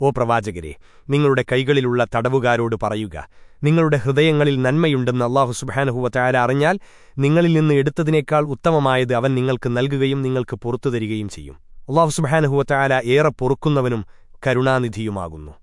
ഓ പ്രവാചകരെ നിങ്ങളുടെ കൈകളിലുള്ള തടവുകാരോട് പറയുക. നിങ്ങളുടെ ഹൃദയങ്ങളിൽ നന്മയുണ്ടെന്ന് അള്ളാഹു സുബാനഹുവറ്റായാല അറിഞ്ഞാൽ നിങ്ങളിൽ നിന്ന് എടുത്തതിനേക്കാൾ ഉത്തമമായത് അവൻ നിങ്ങൾക്ക് നൽകുകയും നിങ്ങൾക്ക് പുറത്തു തരികയും ചെയ്യും. അള്ളാഹു സുബാനഹുവറ്റായാല ഏറെ പൊറുക്കുന്നവനും കരുണാനിധിയുമാകുന്നു.